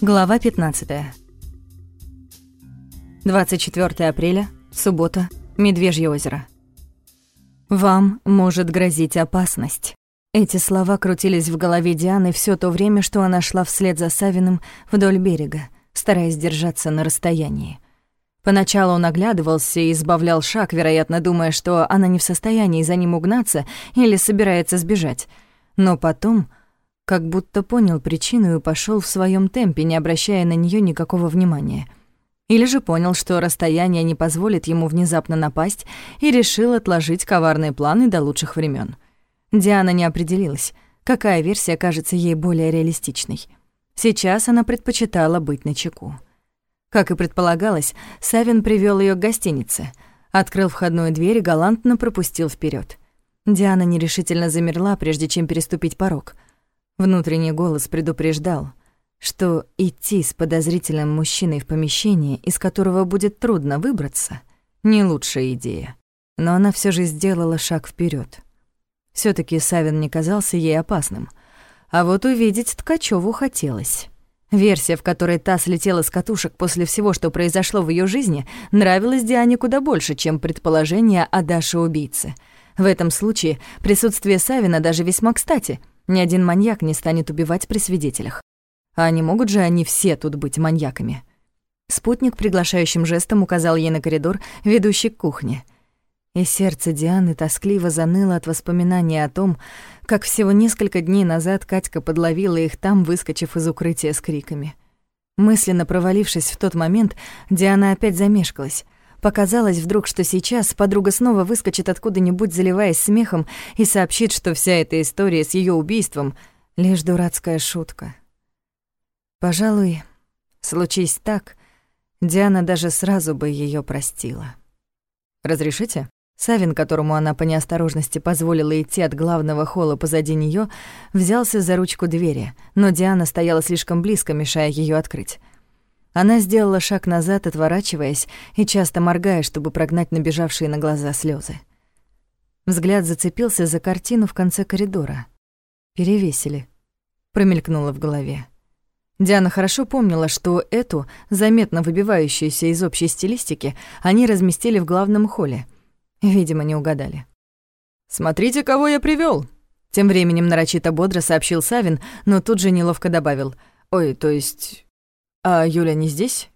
Глава 15. 24 апреля, суббота, Медвежье озеро. «Вам может грозить опасность». Эти слова крутились в голове Дианы все то время, что она шла вслед за Савиным вдоль берега, стараясь держаться на расстоянии. Поначалу он оглядывался и избавлял шаг, вероятно, думая, что она не в состоянии за ним угнаться или собирается сбежать. Но потом как будто понял причину и пошел в своем темпе, не обращая на нее никакого внимания. Или же понял, что расстояние не позволит ему внезапно напасть, и решил отложить коварные планы до лучших времен. Диана не определилась, какая версия кажется ей более реалистичной. Сейчас она предпочитала быть начеку. Как и предполагалось, Савин привел ее к гостинице, открыл входную дверь и галантно пропустил вперед. Диана нерешительно замерла, прежде чем переступить порог. Внутренний голос предупреждал, что идти с подозрительным мужчиной в помещение, из которого будет трудно выбраться, не лучшая идея. Но она все же сделала шаг вперед. все таки Савин не казался ей опасным. А вот увидеть Ткачеву хотелось. Версия, в которой та слетела с катушек после всего, что произошло в ее жизни, нравилась Диане куда больше, чем предположение о Даше-убийце. В этом случае присутствие Савина даже весьма кстати — ни один маньяк не станет убивать при свидетелях. А не могут же они все тут быть маньяками? Спутник приглашающим жестом указал ей на коридор, ведущий к кухне. И сердце Дианы тоскливо заныло от воспоминания о том, как всего несколько дней назад Катька подловила их там, выскочив из укрытия с криками. Мысленно провалившись в тот момент, Диана опять замешкалась. Показалось вдруг, что сейчас подруга снова выскочит откуда-нибудь, заливаясь смехом, и сообщит, что вся эта история с ее убийством — лишь дурацкая шутка. Пожалуй, случись так, Диана даже сразу бы ее простила. «Разрешите?» Савин, которому она по неосторожности позволила идти от главного холла позади нее, взялся за ручку двери, но Диана стояла слишком близко, мешая ее открыть. Она сделала шаг назад, отворачиваясь и часто моргая, чтобы прогнать набежавшие на глаза слезы. Взгляд зацепился за картину в конце коридора. «Перевесили», — промелькнуло в голове. Диана хорошо помнила, что эту, заметно выбивающуюся из общей стилистики, они разместили в главном холле. Видимо, не угадали. «Смотрите, кого я привёл!» Тем временем нарочито бодро сообщил Савин, но тут же неловко добавил. «Ой, то есть «А Юля не здесь?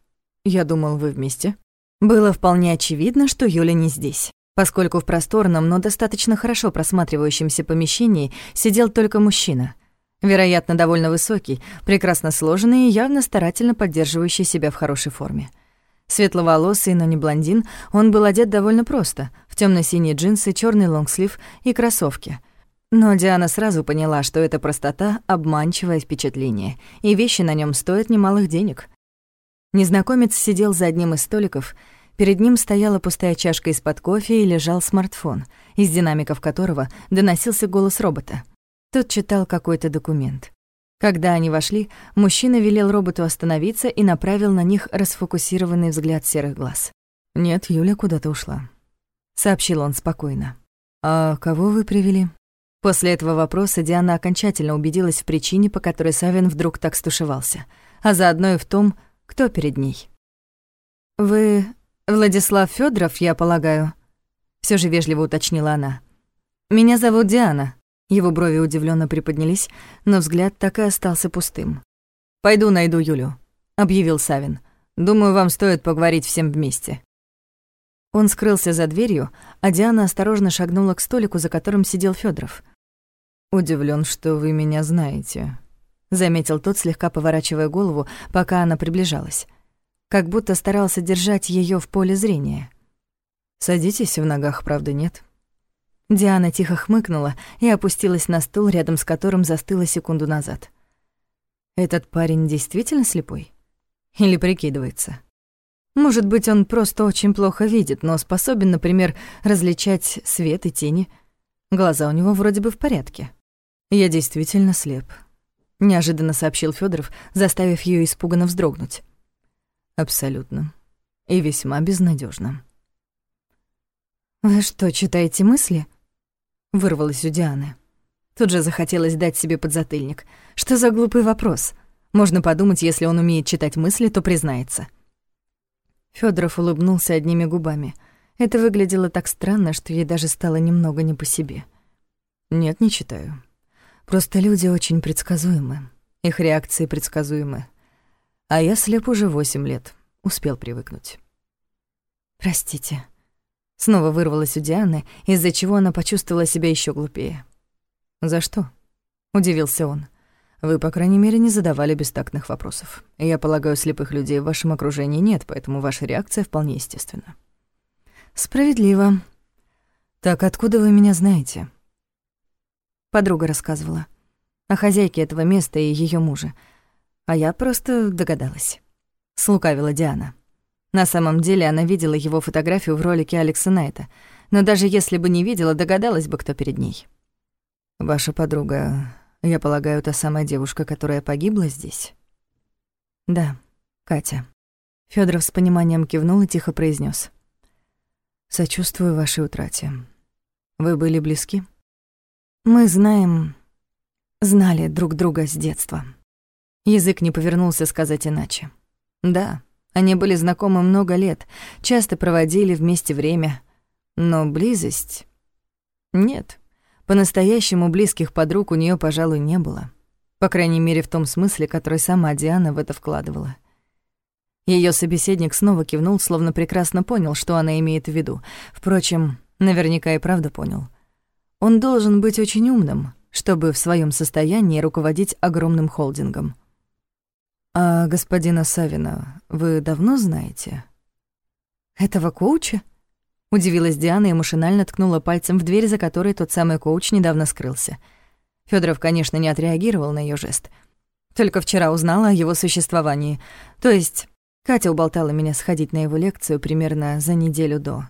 Я думал, вы вместе». Было вполне очевидно, что Юля не здесь, поскольку в просторном, но достаточно хорошо просматривающемся помещении сидел только мужчина. Вероятно, довольно высокий, прекрасно сложенный и явно старательно поддерживающий себя в хорошей форме. Светловолосый, но не блондин, он был одет довольно просто, в темно синие джинсы, черный лонгслив и кроссовки — но Диана сразу поняла, что эта простота — обманчивое впечатление, и вещи на нем стоят немалых денег. Незнакомец сидел за одним из столиков, перед ним стояла пустая чашка из-под кофе и лежал смартфон, из динамиков которого доносился голос робота. Тот читал какой-то документ. Когда они вошли, мужчина велел роботу остановиться и направил на них расфокусированный взгляд серых глаз. «Нет, Юля куда-то ушла», — сообщил он спокойно. «А кого вы привели?» После этого вопроса Диана окончательно убедилась в причине, по которой Савин вдруг так стушевался, а заодно и в том, кто перед ней. «Вы Владислав Федоров, я полагаю?» Все же вежливо уточнила она. «Меня зовут Диана». Его брови удивленно приподнялись, но взгляд так и остался пустым. «Пойду найду Юлю», — объявил Савин. «Думаю, вам стоит поговорить всем вместе». Он скрылся за дверью, а Диана осторожно шагнула к столику, за которым сидел Федоров. Удивлен, что вы меня знаете», — заметил тот, слегка поворачивая голову, пока она приближалась. Как будто старался держать ее в поле зрения. «Садитесь, в ногах, правда, нет?» Диана тихо хмыкнула и опустилась на стул, рядом с которым застыла секунду назад. «Этот парень действительно слепой? Или прикидывается?» Может быть, он просто очень плохо видит, но способен, например, различать свет и тени. Глаза у него вроде бы в порядке. Я действительно слеп, неожиданно сообщил Федоров, заставив ее испуганно вздрогнуть. Абсолютно. И весьма безнадежно. Вы что, читаете мысли? вырвалось у Дианы. Тут же захотелось дать себе подзатыльник. Что за глупый вопрос? Можно подумать, если он умеет читать мысли, то признается. Федоров улыбнулся одними губами. Это выглядело так странно, что ей даже стало немного не по себе. «Нет, не читаю. Просто люди очень предсказуемы. Их реакции предсказуемы. А я слеп уже восемь лет. Успел привыкнуть». «Простите». Снова вырвалась у Дианы, из-за чего она почувствовала себя еще глупее. «За что?» — удивился он. «Вы, по крайней мере, не задавали бестактных вопросов. Я полагаю, слепых людей в вашем окружении нет, поэтому ваша реакция вполне естественна». «Справедливо. Так откуда вы меня знаете?» Подруга рассказывала. О хозяйке этого места и ее муже. А я просто догадалась. Слукавила Диана. На самом деле она видела его фотографию в ролике Алекса Найта, но даже если бы не видела, догадалась бы, кто перед ней. «Ваша подруга, я полагаю, та самая девушка, которая погибла здесь?» «Да, Катя». Федоров с пониманием кивнул и тихо произнес: «Сочувствую вашей утрате. Вы были близки?» «Мы знаем... знали друг друга с детства». Язык не повернулся сказать иначе. «Да, они были знакомы много лет, часто проводили вместе время. Но близость... Нет. По-настоящему близких подруг у нее, пожалуй, не было. По крайней мере, в том смысле, который сама Диана в это вкладывала. Ее собеседник снова кивнул, словно прекрасно понял, что она имеет в виду. Впрочем, наверняка и правда понял. Он должен быть очень умным, чтобы в своем состоянии руководить огромным холдингом. «А господина Савина вы давно знаете?» «Этого коуча?» Удивилась Диана и машинально ткнула пальцем в дверь, за которой тот самый коуч недавно скрылся. Федоров, конечно, не отреагировал на ее жест. Только вчера узнала о его существовании. То есть Катя уболтала меня сходить на его лекцию примерно за неделю до.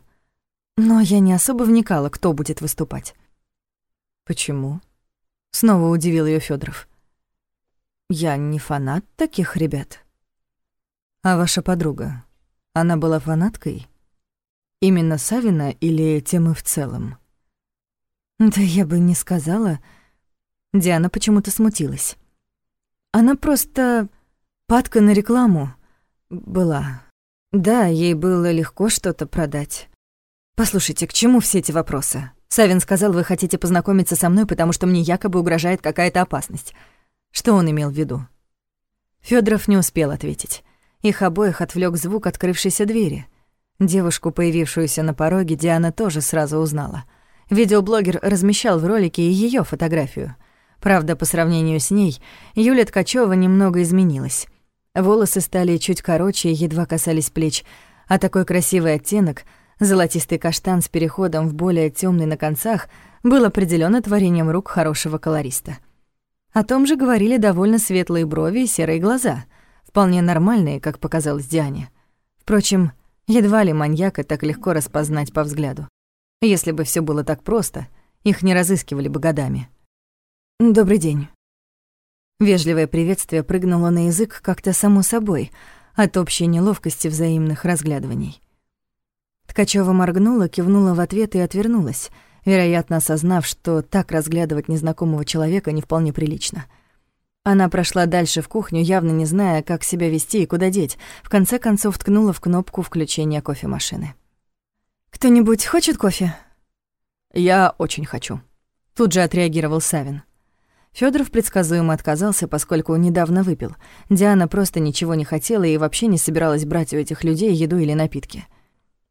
Но я не особо вникала, кто будет выступать. «Почему?» Снова удивил ее Федоров. Я не фанат таких ребят. А ваша подруга, она была фанаткой? Именно Савина или темы в целом? Да я бы не сказала. Диана почему-то смутилась. Она просто падка на рекламу была. Да, ей было легко что-то продать. Послушайте, к чему все эти вопросы? Савин сказал, вы хотите познакомиться со мной, потому что мне якобы угрожает какая-то опасность. Что он имел в виду? Федоров не успел ответить. Их обоих отвлек звук открывшейся двери. Девушку, появившуюся на пороге, Диана тоже сразу узнала. Видеоблогер размещал в ролике и ее фотографию. Правда, по сравнению с ней, Юля Ткачева немного изменилась. Волосы стали чуть короче и едва касались плеч, а такой красивый оттенок, золотистый каштан с переходом в более темный на концах, был определенно творением рук хорошего колориста. О том же говорили довольно светлые брови и серые глаза, вполне нормальные, как показалось Диане. Впрочем, едва ли маньяка так легко распознать по взгляду. Если бы все было так просто, их не разыскивали бы годами. «Добрый день». Вежливое приветствие прыгнуло на язык как-то само собой, от общей неловкости взаимных разглядываний. Ткачева моргнула, кивнула в ответ и отвернулась — вероятно, осознав, что так разглядывать незнакомого человека не вполне прилично. Она прошла дальше в кухню, явно не зная, как себя вести и куда деть. В конце концов ткнула в кнопку включения кофемашины. «Кто-нибудь хочет кофе?» «Я очень хочу», — тут же отреагировал Савин. Федоров предсказуемо отказался, поскольку недавно выпил. Диана просто ничего не хотела и вообще не собиралась брать у этих людей еду или напитки.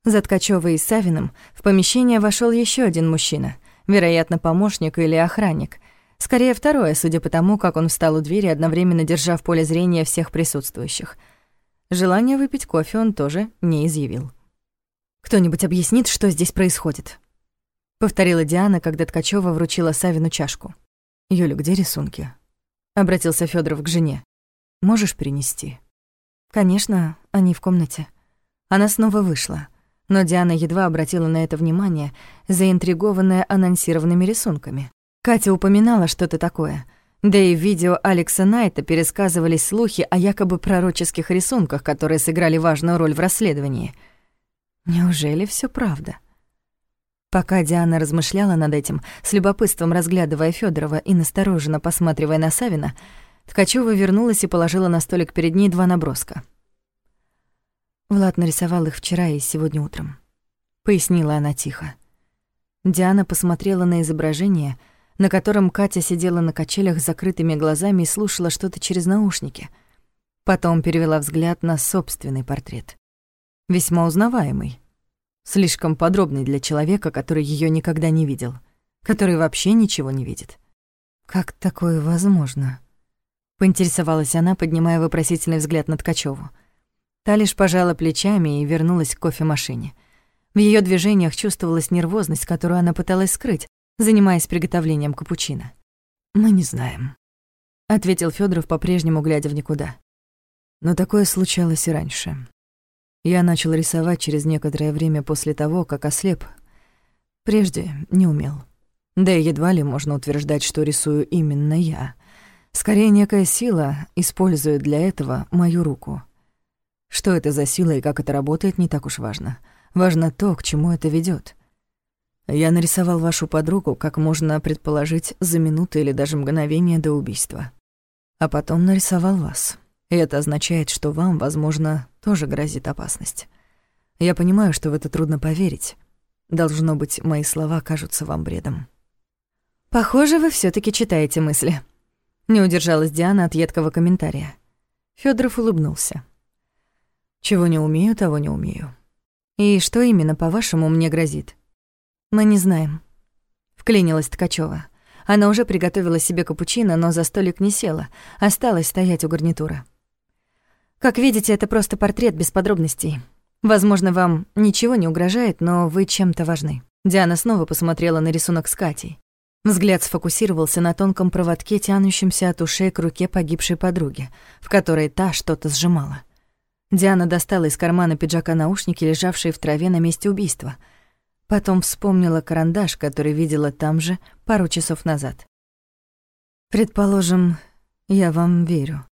За Ткачёвой и Савиным в помещение вошел еще один мужчина, вероятно, помощник или охранник. Скорее, второе, судя по тому, как он встал у двери, одновременно держа в поле зрения всех присутствующих. Желание выпить кофе он тоже не изъявил. «Кто-нибудь объяснит, что здесь происходит?» Повторила Диана, когда Ткачева вручила Савину чашку. «Юля, где рисунки?» Обратился Федоров к жене. «Можешь принести?» «Конечно, они в комнате». Она снова вышла но Диана едва обратила на это внимание, заинтригованная анонсированными рисунками. Катя упоминала что-то такое. Да и в видео Алекса Найта пересказывались слухи о якобы пророческих рисунках, которые сыграли важную роль в расследовании. Неужели все правда? Пока Диана размышляла над этим, с любопытством разглядывая Федорова и настороженно посматривая на Савина, Ткачева вернулась и положила на столик перед ней два наброска. Влад нарисовал их вчера и сегодня утром. Пояснила она тихо. Диана посмотрела на изображение, на котором Катя сидела на качелях с закрытыми глазами и слушала что-то через наушники. Потом перевела взгляд на собственный портрет. Весьма узнаваемый. Слишком подробный для человека, который ее никогда не видел. Который вообще ничего не видит. «Как такое возможно?» Поинтересовалась она, поднимая вопросительный взгляд на Ткачёву. Та лишь пожала плечами и вернулась к кофемашине. В её движениях чувствовалась нервозность, которую она пыталась скрыть, занимаясь приготовлением капучино. «Мы не знаем», — ответил Федоров, по-прежнему глядя в никуда. Но такое случалось и раньше. Я начал рисовать через некоторое время после того, как ослеп. Прежде не умел. Да и едва ли можно утверждать, что рисую именно я. Скорее, некая сила использует для этого мою руку. Что это за сила и как это работает, не так уж важно. Важно то, к чему это ведет. Я нарисовал вашу подругу, как можно предположить, за минуты или даже мгновение до убийства. А потом нарисовал вас. И это означает, что вам, возможно, тоже грозит опасность. Я понимаю, что в это трудно поверить. Должно быть, мои слова кажутся вам бредом. Похоже, вы все таки читаете мысли. Не удержалась Диана от едкого комментария. Федоров улыбнулся. Чего не умею, того не умею. И что именно, по-вашему, мне грозит? Мы не знаем. Вклинилась Ткачева. Она уже приготовила себе капучино, но за столик не села, осталась стоять у гарнитура. Как видите, это просто портрет без подробностей. Возможно, вам ничего не угрожает, но вы чем-то важны. Диана снова посмотрела на рисунок с Катей. Взгляд сфокусировался на тонком проводке, тянущемся от ушей к руке погибшей подруги, в которой та что-то сжимала. Диана достала из кармана пиджака наушники, лежавшие в траве на месте убийства. Потом вспомнила карандаш, который видела там же пару часов назад. «Предположим, я вам верю».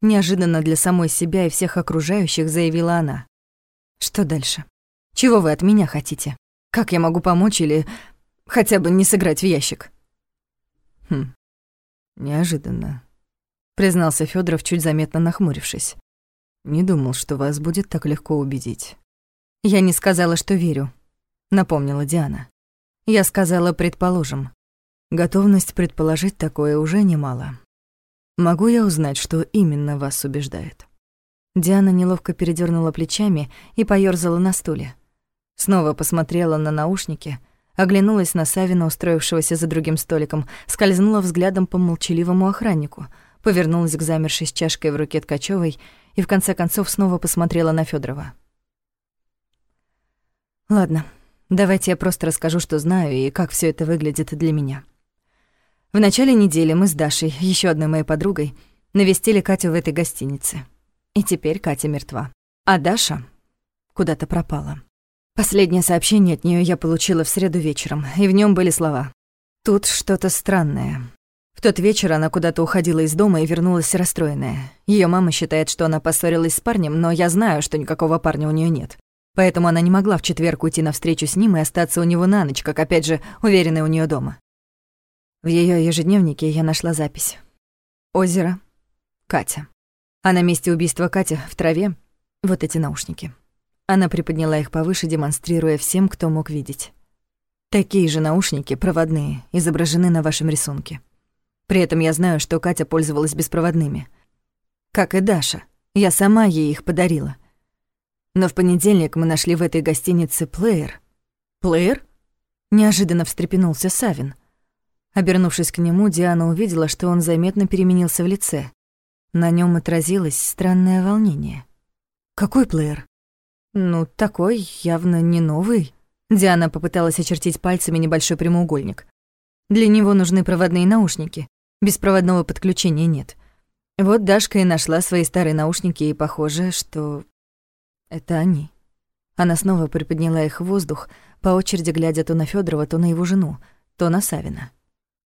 Неожиданно для самой себя и всех окружающих заявила она. «Что дальше? Чего вы от меня хотите? Как я могу помочь или Хотя бы не сыграть в ящик. Хм, неожиданно, признался Федоров, чуть заметно нахмурившись. Не думал, что вас будет так легко убедить. Я не сказала, что верю, напомнила Диана. Я сказала, предположим. Готовность предположить такое уже немало. Могу я узнать, что именно вас убеждает? Диана неловко передернула плечами и поёрзала на стуле. Снова посмотрела на наушники, Оглянулась на Савина, устроившегося за другим столиком, скользнула взглядом по молчаливому охраннику, повернулась к замершей с чашкой в руке Ткачёвой и в конце концов снова посмотрела на Федорова. Ладно, давайте я просто расскажу, что знаю и как все это выглядит для меня. В начале недели мы с Дашей, еще одной моей подругой, навестили Катю в этой гостинице. И теперь Катя мертва. А Даша куда-то пропала. Последнее сообщение от нее я получила в среду вечером, и в нем были слова. «Тут что-то странное». В тот вечер она куда-то уходила из дома и вернулась расстроенная. Ее мама считает, что она поссорилась с парнем, но я знаю, что никакого парня у нее нет. Поэтому она не могла в четверг уйти на встречу с ним и остаться у него на ночь, как опять же уверенная у нее дома. В ее ежедневнике я нашла запись. Озеро. Катя. А на месте убийства Кати в траве вот эти наушники. Она приподняла их повыше, демонстрируя всем, кто мог видеть. Такие же наушники, проводные, изображены на вашем рисунке. При этом я знаю, что Катя пользовалась беспроводными. Как и Даша. Я сама ей их подарила. Но в понедельник мы нашли в этой гостинице плеер. Плеер? Неожиданно встрепенулся Савин. Обернувшись к нему, Диана увидела, что он заметно переменился в лице. На нем отразилось странное волнение. «Какой плеер?» «Ну, такой явно не новый». Диана попыталась очертить пальцами небольшой прямоугольник. Для него нужны проводные наушники. Беспроводного подключения нет. Вот Дашка и нашла свои старые наушники, и похоже, что это они. Она снова приподняла их в воздух, по очереди глядя то на Федорова, то на его жену, то на Савина.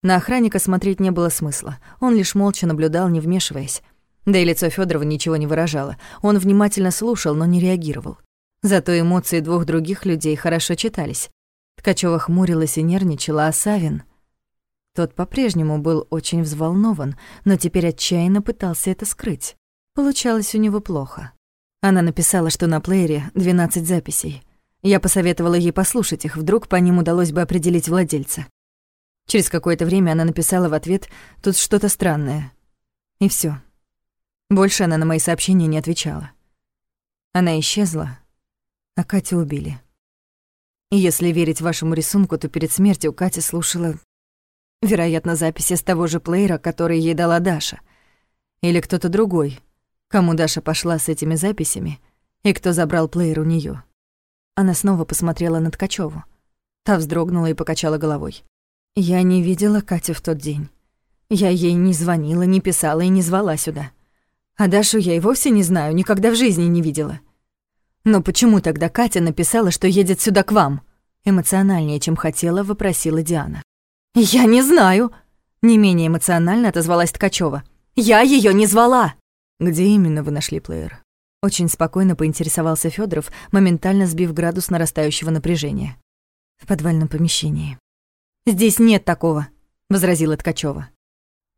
На охранника смотреть не было смысла. Он лишь молча наблюдал, не вмешиваясь. Да и лицо Федорова ничего не выражало. Он внимательно слушал, но не реагировал. Зато эмоции двух других людей хорошо читались. Ткачева хмурилась и нервничала, а Савин... Тот по-прежнему был очень взволнован, но теперь отчаянно пытался это скрыть. Получалось у него плохо. Она написала, что на плеере 12 записей. Я посоветовала ей послушать их, вдруг по ним удалось бы определить владельца. Через какое-то время она написала в ответ «Тут что-то странное». И все. Больше она на мои сообщения не отвечала. Она исчезла, а Катю убили. И если верить вашему рисунку, то перед смертью Катя слушала, вероятно, записи с того же плеера, который ей дала Даша. Или кто-то другой, кому Даша пошла с этими записями, и кто забрал плеер у неё. Она снова посмотрела на Ткачёву. Та вздрогнула и покачала головой. «Я не видела Катю в тот день. Я ей не звонила, не писала и не звала сюда. А Дашу я и вовсе не знаю, никогда в жизни не видела. Но почему тогда Катя написала, что едет сюда к вам?» Эмоциональнее, чем хотела, вопросила Диана. «Я не знаю!» Не менее эмоционально отозвалась Ткачёва. «Я её не звала!» «Где именно вы нашли плеер?» Очень спокойно поинтересовался Федоров, моментально сбив градус нарастающего напряжения. «В подвальном помещении». «Здесь нет такого», — возразила Ткачева.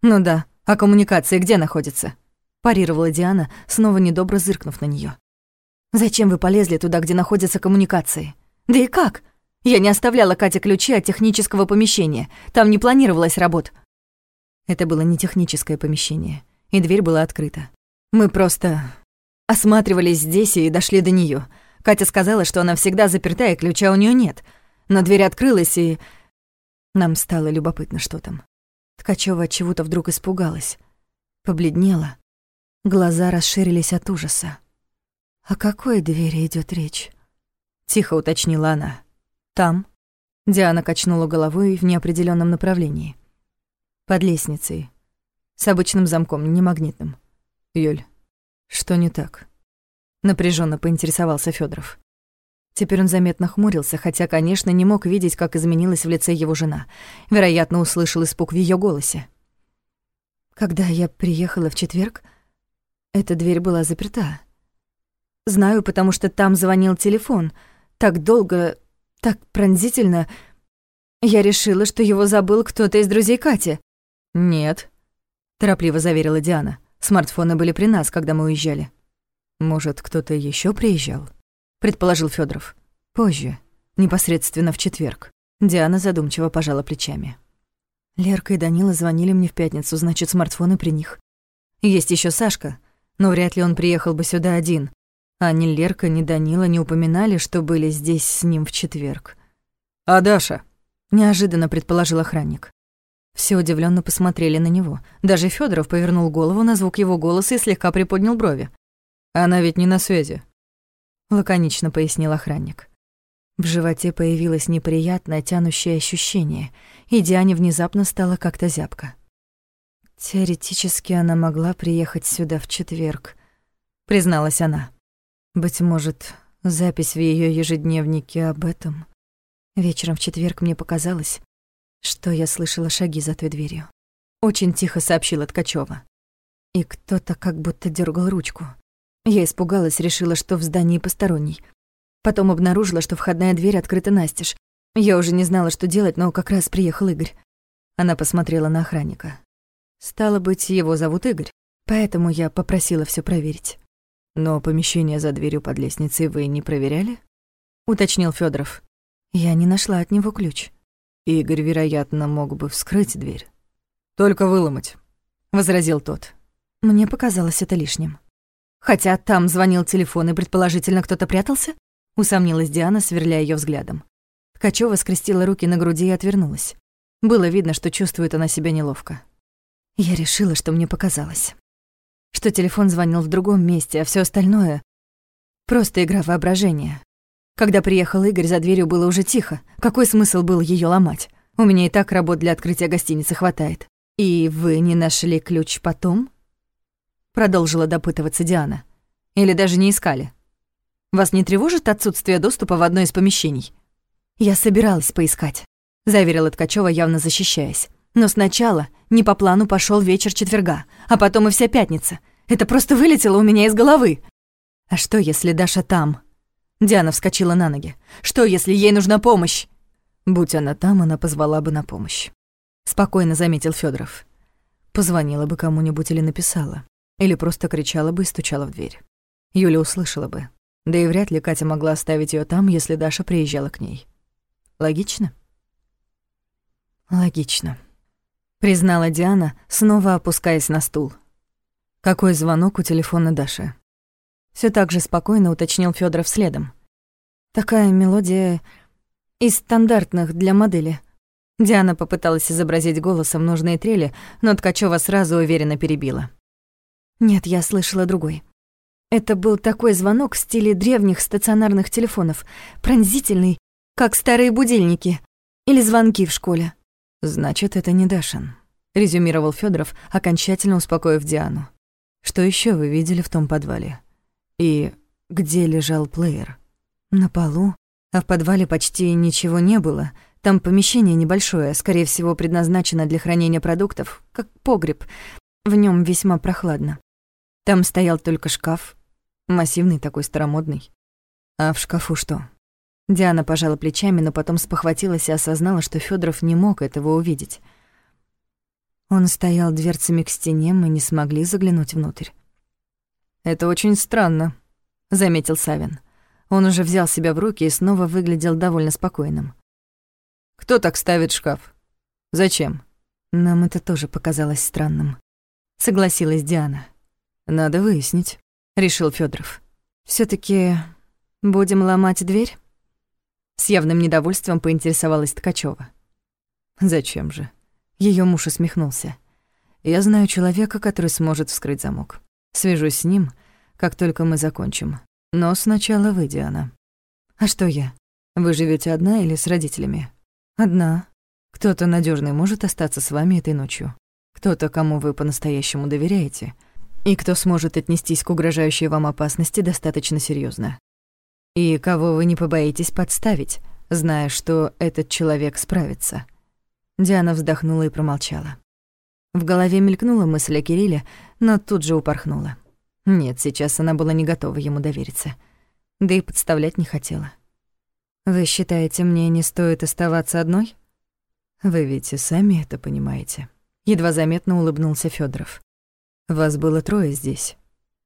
«Ну да, а коммуникации где находятся?» — парировала Диана, снова недобро зыркнув на нее. «Зачем вы полезли туда, где находятся коммуникации? Да и как? Я не оставляла Кате ключи от технического помещения. Там не планировалось работ». Это было не техническое помещение, и дверь была открыта. Мы просто осматривались здесь и дошли до нее. Катя сказала, что она всегда заперта, и ключа у нее нет. Но дверь открылась, и... Нам стало любопытно, что там. Ткачева от чего-то вдруг испугалась. Побледнела. Глаза расширились от ужаса. «О какой двери идет речь?» Тихо уточнила она. «Там». Диана качнула головой в неопределенном направлении. «Под лестницей. С обычным замком, не магнитным. Юль, что не так? Напряженно поинтересовался Федоров. Теперь он заметно хмурился, хотя, конечно, не мог видеть, как изменилась в лице его жена. Вероятно, услышал испуг в ее голосе. Когда я приехала в четверг, эта дверь была заперта. Знаю, потому что там звонил телефон. Так долго, так пронзительно. Я решила, что его забыл кто-то из друзей Кати. «Нет», — торопливо заверила Диана. Смартфоны были при нас, когда мы уезжали. Может, кто-то еще приезжал? Предположил Федоров. Позже, непосредственно в четверг. Диана задумчиво пожала плечами. Лерка и Данила звонили мне в пятницу, значит, смартфоны при них. Есть еще Сашка, но вряд ли он приехал бы сюда один. А ни Лерка, ни Данила не упоминали, что были здесь с ним в четверг. «А Даша?» — неожиданно предположил охранник. Все удивленно посмотрели на него. Даже Федоров повернул голову на звук его голоса и слегка приподнял брови. «Она ведь не на связи», — лаконично пояснил охранник. В животе появилось неприятное тянущее ощущение, и Диане внезапно стало как-то зябко. «Теоретически она могла приехать сюда в четверг», — призналась она. «Быть может, запись в ее ежедневнике об этом. Вечером в четверг мне показалось, что я слышала шаги за той дверью. Очень тихо сообщила Ткачева. И кто-то как будто дергал ручку. Я испугалась, решила, что в здании посторонний. Потом обнаружила, что входная дверь открыта настежь. Я уже не знала, что делать, но как раз приехал Игорь. Она посмотрела на охранника. Стало быть, его зовут Игорь, поэтому я попросила все проверить. Но помещение за дверью под лестницей вы не проверяли? уточнил Федоров. Я не нашла от него ключ. Игорь, вероятно, мог бы вскрыть дверь. «Только выломать», — возразил тот. Мне показалось это лишним. «Хотя там звонил телефон, и, предположительно, кто-то прятался?» — усомнилась Диана, сверляя ее взглядом. Ткачева скрестила руки на груди и отвернулась. Было видно, что чувствует она себя неловко. Я решила, что мне показалось. Что телефон звонил в другом месте, а все остальное — просто игра воображения. Когда приехал Игорь, за дверью было уже тихо. Какой смысл был ее ломать? У меня и так работ для открытия гостиницы хватает. И вы не нашли ключ потом? Продолжила допытываться Диана. Или даже не искали? Вас не тревожит отсутствие доступа в одно из помещений? Я собиралась поискать, заверила Ткачева, явно защищаясь. Но сначала не по плану пошел вечер четверга, а потом и вся пятница. Это просто вылетело у меня из головы. А что, если Даша там, Диана вскочила на ноги. «Что, если ей нужна помощь?» Будь она там, она позвала бы на помощь. спокойно заметил Федоров. Позвонила бы кому-нибудь или написала, или просто кричала бы и стучала в дверь. Юля услышала бы. Да и вряд ли Катя могла оставить ее там, если Даша приезжала к ней. Логично? Логично, признала Диана, снова опускаясь на стул. Какой звонок у телефона Даши? Все так же спокойно уточнил Федоров следом. Такая мелодия из стандартных для модели. Диана попыталась изобразить голосом нужные трели, но Ткачева сразу уверенно перебила. Нет, я слышала другой. Это был такой звонок в стиле древних стационарных телефонов, пронзительный, как старые будильники или звонки в школе. Значит, это не Дашин, резюмировал Федоров, окончательно успокоив Диану. Что еще вы видели в том подвале? И где лежал плеер? На полу, а в подвале почти ничего не было. Там помещение небольшое, скорее всего, предназначено для хранения продуктов, как погреб. В нем весьма прохладно. Там стоял только шкаф, массивный такой старомодный. А в шкафу что? Диана пожала плечами, но потом спохватилась и осознала, что Федоров не мог этого увидеть. Он стоял дверцами к стене, мы не смогли заглянуть внутрь. «Это очень странно», — заметил Савин. Он уже взял себя в руки и снова выглядел довольно спокойным. «Кто так ставит шкаф? Зачем?» Нам это тоже показалось странным. Согласилась Диана. «Надо выяснить», — решил Федоров. все таки будем ломать дверь?» С явным недовольством поинтересовалась Ткачева. «Зачем же?» Ее муж усмехнулся. «Я знаю человека, который сможет вскрыть замок. Свяжусь с ним, как только мы закончим. Но сначала вы, Диана. А что я? Вы живете одна или с родителями? Одна. Кто-то надежный может остаться с вами этой ночью. Кто-то, кому вы по-настоящему доверяете. И кто сможет отнестись к угрожающей вам опасности достаточно серьезно. И кого вы не побоитесь подставить, зная, что этот человек справится. Диана вздохнула и промолчала. В голове мелькнула мысль о Кирилле, но тут же упорхнула. Нет, сейчас она была не готова ему довериться. Да и подставлять не хотела. «Вы считаете, мне не стоит оставаться одной?» «Вы ведь и сами это понимаете». Едва заметно улыбнулся Федоров. «Вас было трое здесь.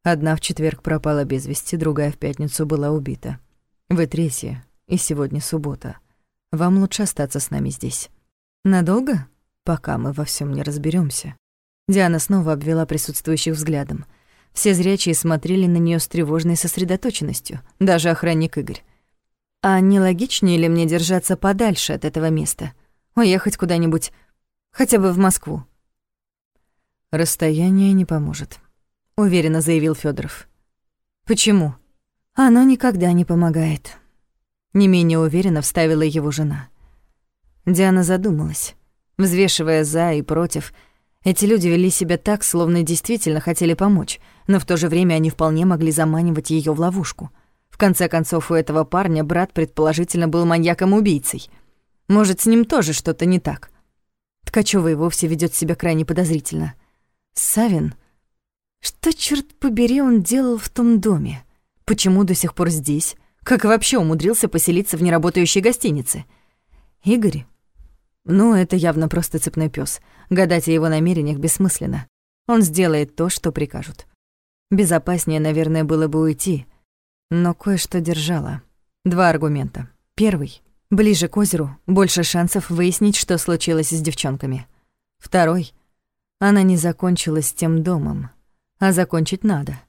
Одна в четверг пропала без вести, другая в пятницу была убита. Вы третья, и сегодня суббота. Вам лучше остаться с нами здесь». «Надолго?» «Пока мы во всем не разберемся. Диана снова обвела присутствующих взглядом. Все зрячие смотрели на нее с тревожной сосредоточенностью, даже охранник Игорь. А не логичнее ли мне держаться подальше от этого места? Уехать куда-нибудь, хотя бы в Москву? Расстояние не поможет, уверенно заявил Федоров. Почему? Оно никогда не помогает. Не менее уверенно вставила его жена. Диана задумалась, взвешивая за и против, эти люди вели себя так, словно действительно хотели помочь, но в то же время они вполне могли заманивать ее в ловушку. В конце концов, у этого парня брат предположительно был маньяком-убийцей. Может, с ним тоже что-то не так. Ткачёва и вовсе ведет себя крайне подозрительно. Савин... Что, черт побери, он делал в том доме? Почему до сих пор здесь? Как вообще умудрился поселиться в неработающей гостинице? Игорь ну, это явно просто цепной пес. Гадать о его намерениях бессмысленно. Он сделает то, что прикажут. Безопаснее, наверное, было бы уйти. Но кое-что держало. Два аргумента. Первый. Ближе к озеру больше шансов выяснить, что случилось с девчонками. Второй. Она не закончилась тем домом. А закончить надо.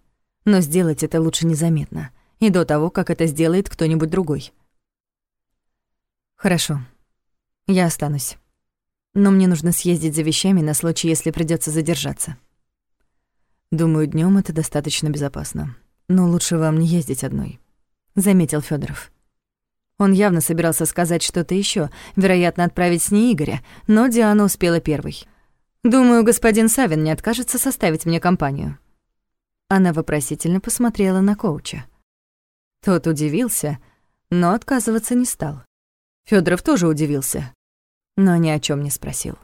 Но сделать это лучше незаметно. И до того, как это сделает кто-нибудь другой. Хорошо. Я останусь. Но мне нужно съездить за вещами на случай, если придется задержаться. Думаю, днем это достаточно безопасно. Но лучше вам не ездить одной, заметил Федоров. Он явно собирался сказать что-то еще, вероятно, отправить с ней Игоря, но Диана успела первой. «Думаю, господин Савин не откажется составить мне компанию». Она вопросительно посмотрела на коуча. Тот удивился, но отказываться не стал. Федоров тоже удивился, но ни о чем не спросил.